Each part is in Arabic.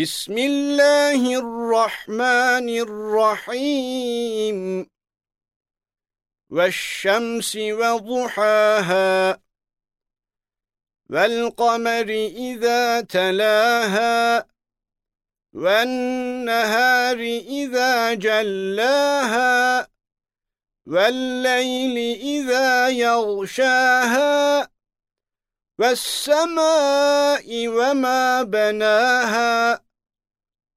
بسم الله الرحمن الرحيم. والشمس وضحاها والقمر إذا تلاها والنهار إذا جلاها والليل إذا يغشاها والسماء وما بناها.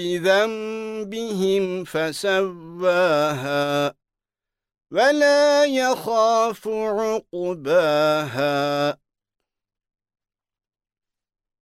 بِذَنبِهِمْ فَسَوَّاهَا وَلَا يَخَافُ عُقْبَاهَا